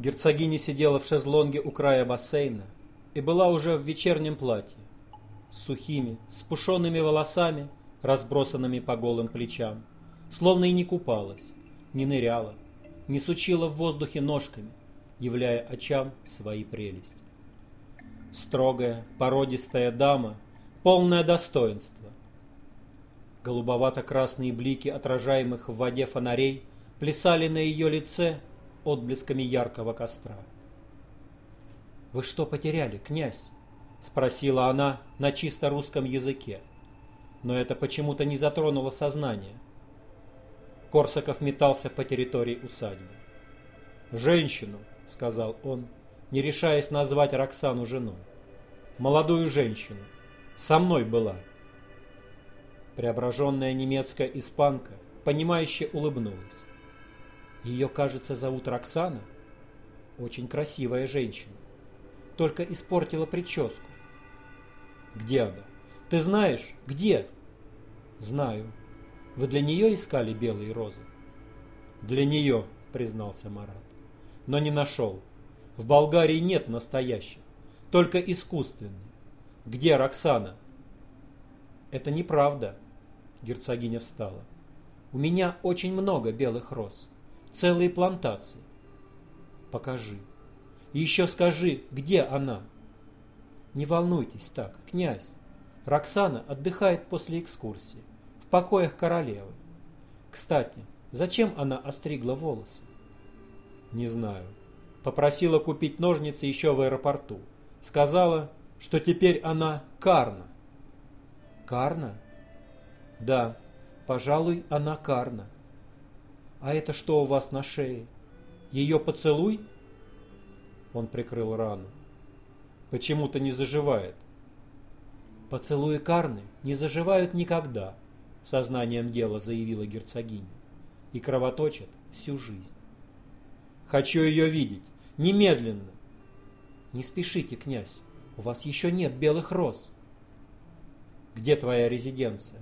Герцогиня сидела в шезлонге у края бассейна и была уже в вечернем платье, с сухими, спушенными волосами, разбросанными по голым плечам, словно и не купалась, не ныряла, не сучила в воздухе ножками, являя очам свои прелести. Строгая, породистая дама, полное достоинство. Голубовато-красные блики отражаемых в воде фонарей плясали на ее лице отблесками яркого костра. «Вы что потеряли, князь?» — спросила она на чисто русском языке. Но это почему-то не затронуло сознание. Корсаков метался по территории усадьбы. «Женщину», — сказал он, не решаясь назвать Роксану женой. «Молодую женщину. Со мной была». Преображенная немецкая испанка, понимающе улыбнулась. Ее, кажется, зовут Роксана. Очень красивая женщина. Только испортила прическу. Где она? Ты знаешь, где? Знаю. Вы для нее искали белые розы? Для нее, признался Марат. Но не нашел. В Болгарии нет настоящих, только искусственные. Где Роксана? Это неправда. Герцогиня встала. У меня очень много белых роз целые плантации. Покажи. И еще скажи, где она? Не волнуйтесь так, князь. Роксана отдыхает после экскурсии, в покоях королевы. Кстати, зачем она остригла волосы? Не знаю. Попросила купить ножницы еще в аэропорту. Сказала, что теперь она Карна. Карна? Да, пожалуй, она Карна. «А это что у вас на шее? Ее поцелуй?» Он прикрыл рану. «Почему-то не заживает». «Поцелуи Карны не заживают никогда», — сознанием дела заявила герцогиня. «И кровоточат всю жизнь». «Хочу ее видеть! Немедленно!» «Не спешите, князь, у вас еще нет белых роз». «Где твоя резиденция?»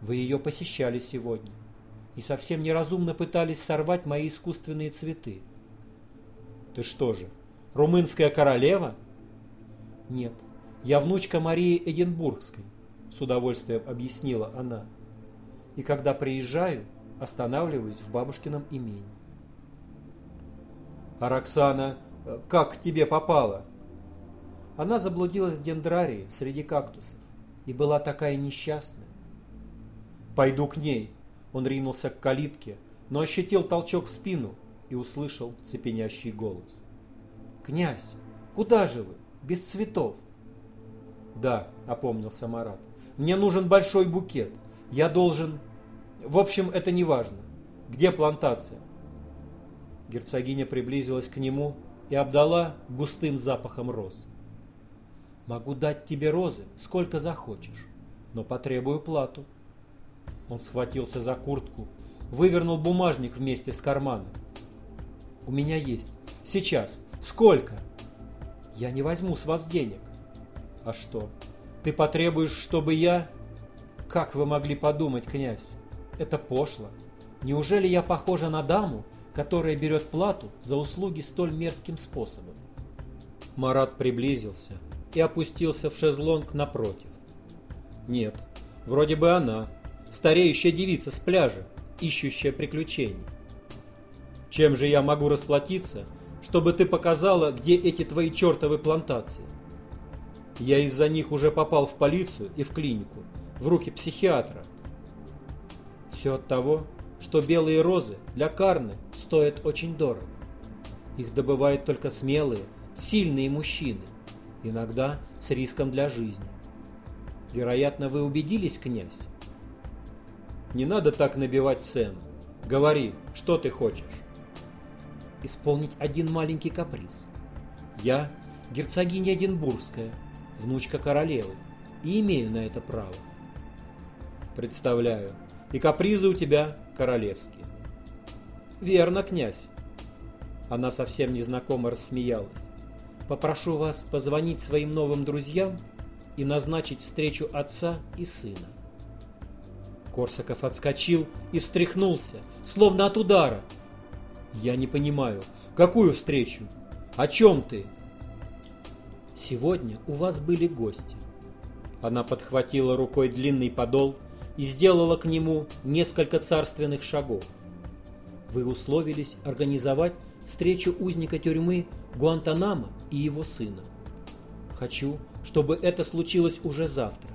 «Вы ее посещали сегодня и совсем неразумно пытались сорвать мои искусственные цветы. Ты что же, румынская королева? Нет, я внучка Марии Эдинбургской, с удовольствием объяснила она. И когда приезжаю, останавливаюсь в бабушкином имении. А Роксана, как к тебе попала? Она заблудилась в дендрарии среди кактусов и была такая несчастная. Пойду к ней, он ринулся к калитке, но ощутил толчок в спину и услышал цепенящий голос. «Князь, куда же вы? Без цветов!» «Да», — опомнился Марат, — «мне нужен большой букет. Я должен... В общем, это не важно. Где плантация?» Герцогиня приблизилась к нему и обдала густым запахом роз. «Могу дать тебе розы, сколько захочешь, но потребую плату», он схватился за куртку, вывернул бумажник вместе с карманом. «У меня есть. Сейчас. Сколько?» «Я не возьму с вас денег». «А что? Ты потребуешь, чтобы я...» «Как вы могли подумать, князь? Это пошло. Неужели я похожа на даму, которая берет плату за услуги столь мерзким способом?» Марат приблизился и опустился в шезлонг напротив. «Нет, вроде бы она, стареющая девица с пляжа, ищущая приключений. Чем же я могу расплатиться, чтобы ты показала, где эти твои чертовы плантации? Я из-за них уже попал в полицию и в клинику, в руки психиатра. Все от того, что белые розы для Карны стоят очень дорого. Их добывают только смелые, сильные мужчины, иногда с риском для жизни. Вероятно, вы убедились, князь, не надо так набивать цену. Говори, что ты хочешь. Исполнить один маленький каприз. Я герцогиня Эдинбургская, внучка королевы, и имею на это право. Представляю. И капризы у тебя королевские. Верно, князь. Она совсем незнакомо рассмеялась. Попрошу вас позвонить своим новым друзьям и назначить встречу отца и сына. Корсаков отскочил и встряхнулся, словно от удара. Я не понимаю, какую встречу? О чем ты? Сегодня у вас были гости. Она подхватила рукой длинный подол и сделала к нему несколько царственных шагов. Вы условились организовать встречу узника тюрьмы Гуантанамо и его сына. Хочу, чтобы это случилось уже завтра.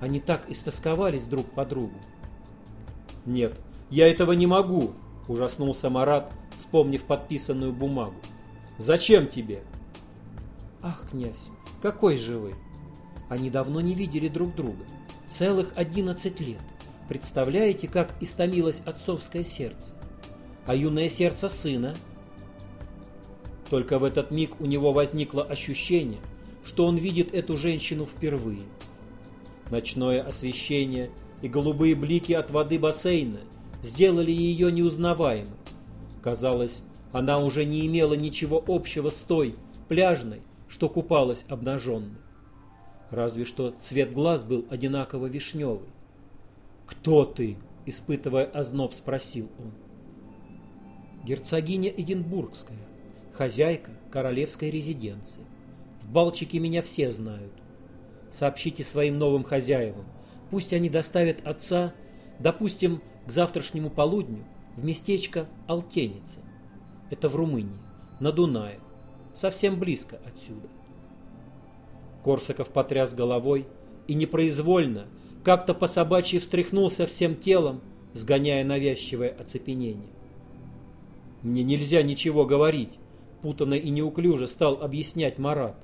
Они так истосковались друг по другу. Нет, я этого не могу, ужаснулся Марат, вспомнив подписанную бумагу. Зачем тебе? Ах, князь, какой же вы! Они давно не видели друг друга. Целых одиннадцать лет. Представляете, как истомилось отцовское сердце? А юное сердце сына? Только в этот миг у него возникло ощущение, что он видит эту женщину впервые. Ночное освещение и голубые блики от воды бассейна сделали ее неузнаваемой. Казалось, она уже не имела ничего общего с той, пляжной, что купалась обнаженной. Разве что цвет глаз был одинаково вишневый. «Кто ты?» — испытывая озноб, спросил он. «Герцогиня Эдинбургская, хозяйка королевской резиденции. В Балчике меня все знают. Сообщите своим новым хозяевам, пусть они доставят отца, допустим, к завтрашнему полудню в местечко Алтеница. Это в Румынии, на Дунае, совсем близко отсюда. Корсаков потряс головой и непроизвольно, как-то по собачьи встряхнулся всем телом, сгоняя навязчивое оцепенение. «Мне нельзя ничего говорить», — путанно и неуклюже стал объяснять Марат.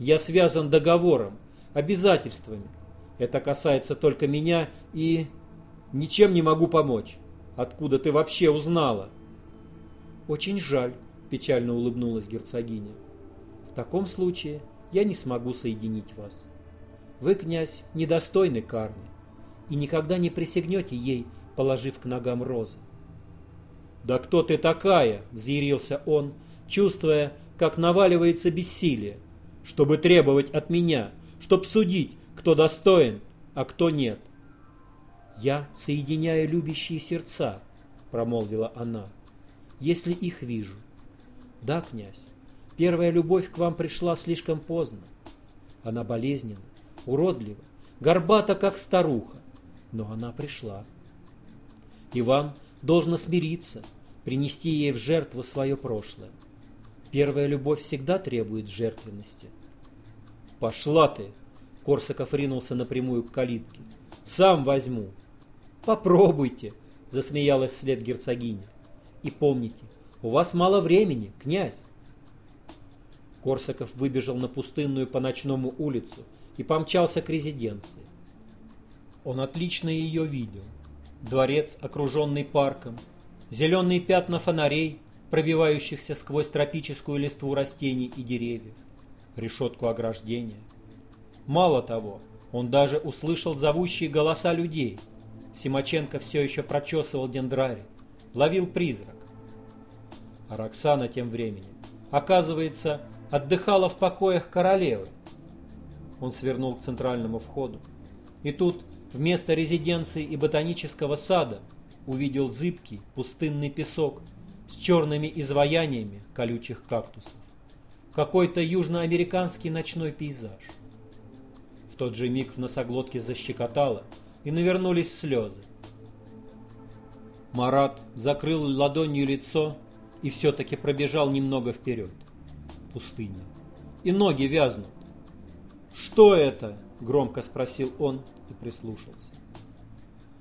«Я связан договором, обязательствами. Это касается только меня и... Ничем не могу помочь. Откуда ты вообще узнала?» «Очень жаль», — печально улыбнулась герцогиня. «В таком случае я не смогу соединить вас. Вы, князь, недостойны кармы, и никогда не присягнете ей, положив к ногам розы. «Да кто ты такая?» — взъярился он, чувствуя, как наваливается бессилие, чтобы требовать от меня, чтоб судить, кто достоин, а кто нет. «Я соединяю любящие сердца», — промолвила она, — «если их вижу». «Да, князь, Первая любовь к вам пришла слишком поздно. Она болезненна, уродлива, горбата, как старуха, но она пришла. И вам должно смириться, принести ей в жертву свое прошлое. Первая любовь всегда требует жертвенности. «Пошла ты!» — Корсаков ринулся напрямую к калитке. «Сам возьму!» «Попробуйте!» — засмеялась вслед герцогиня. «И помните, у вас мало времени, князь!» Корсаков выбежал на пустынную по ночному улицу и помчался к резиденции. Он отлично ее видел. Дворец, окруженный парком, зеленые пятна фонарей, пробивающихся сквозь тропическую листву растений и деревьев, решетку ограждения. Мало того, он даже услышал зовущие голоса людей. Симаченко все еще прочесывал дендрарий, ловил призрак. А Роксана тем временем, оказывается, отдыхала в покоях королевы. Он свернул к центральному входу. И тут вместо резиденции и ботанического сада увидел зыбкий пустынный песок с черными изваяниями колючих кактусов. Какой-то южноамериканский ночной пейзаж. В тот же миг в носоглотке защекотало, и навернулись слезы. Марат закрыл ладонью лицо и все-таки пробежал немного вперед пустыне. И ноги вязнут. «Что это?» – громко спросил он и прислушался.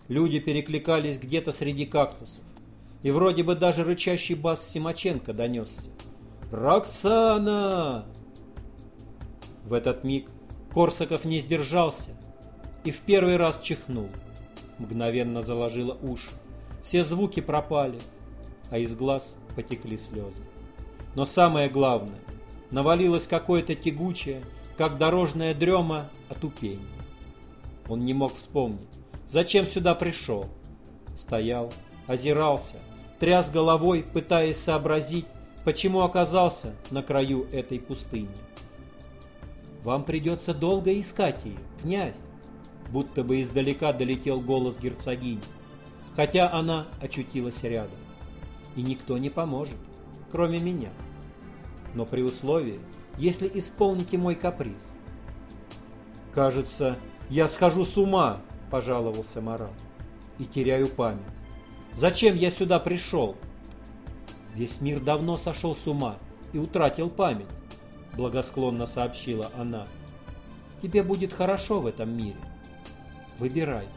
Люди перекликались где-то среди кактусов. И вроде бы даже рычащий бас Симаченко донесся. «Роксана!» В этот миг Корсаков не сдержался и в первый раз чихнул. Мгновенно заложило уши. Все звуки пропали, а из глаз потекли слезы. Но самое главное, навалилось какое-то тягучее, как дорожная дрема, отупение. Он не мог вспомнить, зачем сюда пришел. Стоял, озирался, тряс головой, пытаясь сообразить, почему оказался на краю этой пустыни. «Вам придется долго искать ее, князь!» Будто бы издалека долетел голос герцогини, хотя она очутилась рядом. и никто не поможет, кроме меня. Но при условии, если исполните мой каприз. «Кажется, я схожу с ума», – пожаловался Марат, – «и теряю память. Зачем я сюда пришел?» «Весь мир давно сошел с ума и утратил память», – благосклонно сообщила она. «Тебе будет хорошо в этом мире. Выбирай,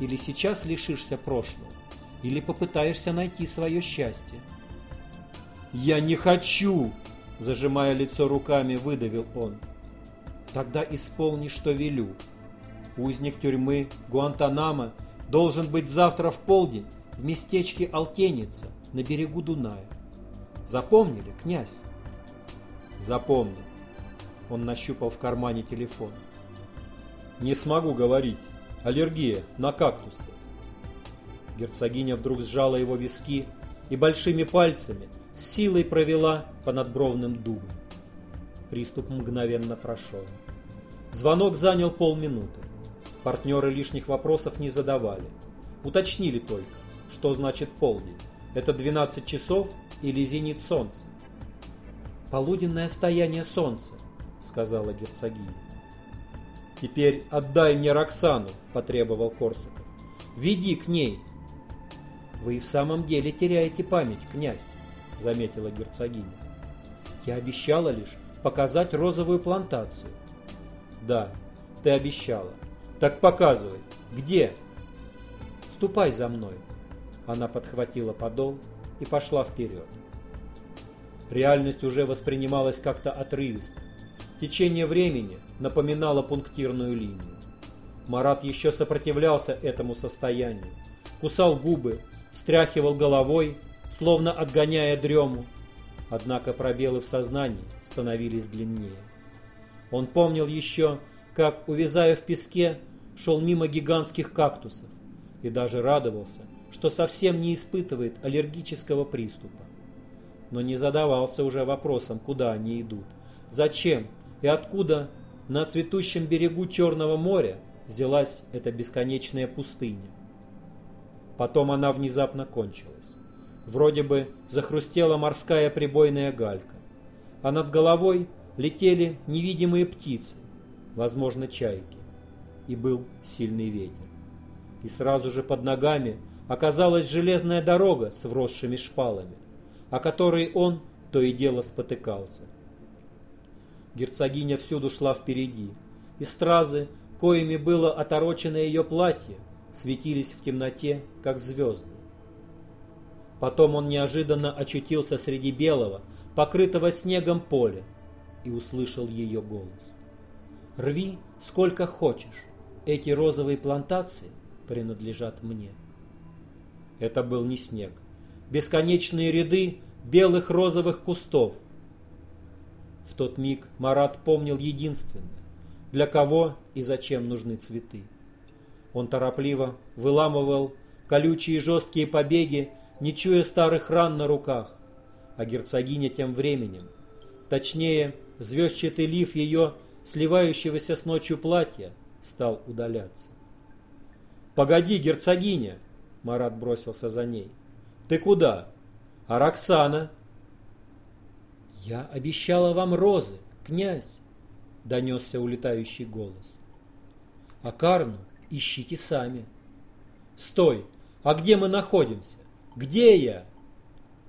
или сейчас лишишься прошлого, или попытаешься найти свое счастье». «Я не хочу!» – зажимая лицо руками, выдавил он. «Тогда исполни, что велю. Узник тюрьмы Гуантанамо должен быть завтра в полдень в местечке Алтеница на берегу Дуная. Запомнили, князь?» «Запомнил». Он нащупал в кармане телефон. «Не смогу говорить. Аллергия на кактусы». Герцогиня вдруг сжала его виски и большими пальцами с силой провела по надбровным дугам. Приступ мгновенно прошел. Звонок занял полминуты. Партнеры лишних вопросов не задавали. Уточнили только, что значит полдень. Это 12 часов или зенит солнца? «Полуденное стояние солнца», — сказала герцогиня. «Теперь отдай мне Роксану», — потребовал Корсаков. «Веди к ней». «Вы и в самом деле теряете память, князь», — заметила герцогиня. «Я обещала лишь показать розовую плантацию». «Да, ты обещала. Так показывай. Где?» «Ступай за мной». Она подхватила подол и пошла вперед. Реальность уже воспринималась как-то отрывисто. Течение времени напоминало пунктирную линию. Марат еще сопротивлялся этому состоянию. Кусал губы, встряхивал головой, словно отгоняя дрему. Однако пробелы в сознании становились длиннее. Он помнил еще, как, увязая в песке, шел мимо гигантских кактусов и даже радовался, что совсем не испытывает аллергического приступа но не задавался уже вопросом, куда они идут, зачем и откуда на цветущем берегу Черного моря взялась эта бесконечная пустыня. Потом она внезапно кончилась. Вроде бы захрустела морская прибойная галька, а над головой летели невидимые птицы, возможно, чайки, и был сильный ветер. И сразу же под ногами оказалась железная дорога с вросшими шпалами о которой он то и дело спотыкался. Герцогиня всюду шла впереди, и стразы, коими было оторочено ее платье, светились в темноте, как звезды. Потом он неожиданно очутился среди белого, покрытого снегом поля, и услышал ее голос. «Рви сколько хочешь, эти розовые плантации принадлежат мне». Это был не снег, бесконечные ряды белых розовых кустов. В тот миг Марат помнил единственное, для кого и зачем нужны цветы. Он торопливо выламывал колючие жесткие побеги, не чуя старых ран на руках, а герцогиня тем временем, точнее, звездчатый лиф ее сливающегося с ночью платья, стал удаляться. «Погоди, герцогиня!» Марат бросился за ней. Ты куда? А Роксана? Я обещала вам розы, князь, донесся улетающий голос. А Карну ищите сами. Стой! А где мы находимся? Где я?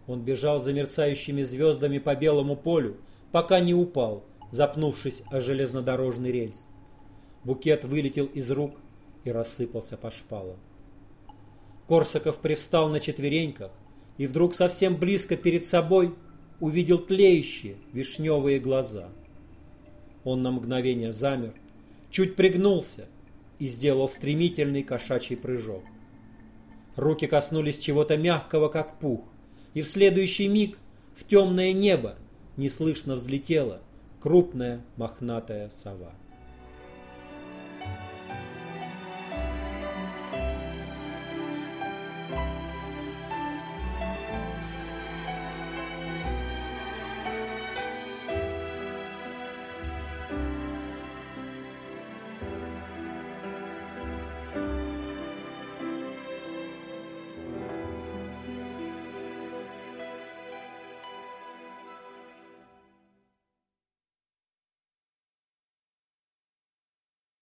Он бежал за мерцающими звездами по белому полю, пока не упал, запнувшись о железнодорожный рельс. Букет вылетел из рук и рассыпался по шпалам. Корсаков привстал на четвереньках и вдруг совсем близко перед собой увидел тлеющие вишневые глаза. Он на мгновение замер, чуть пригнулся и сделал стремительный кошачий прыжок. Руки коснулись чего-то мягкого, как пух, и в следующий миг в темное небо неслышно взлетела крупная мохнатая сова.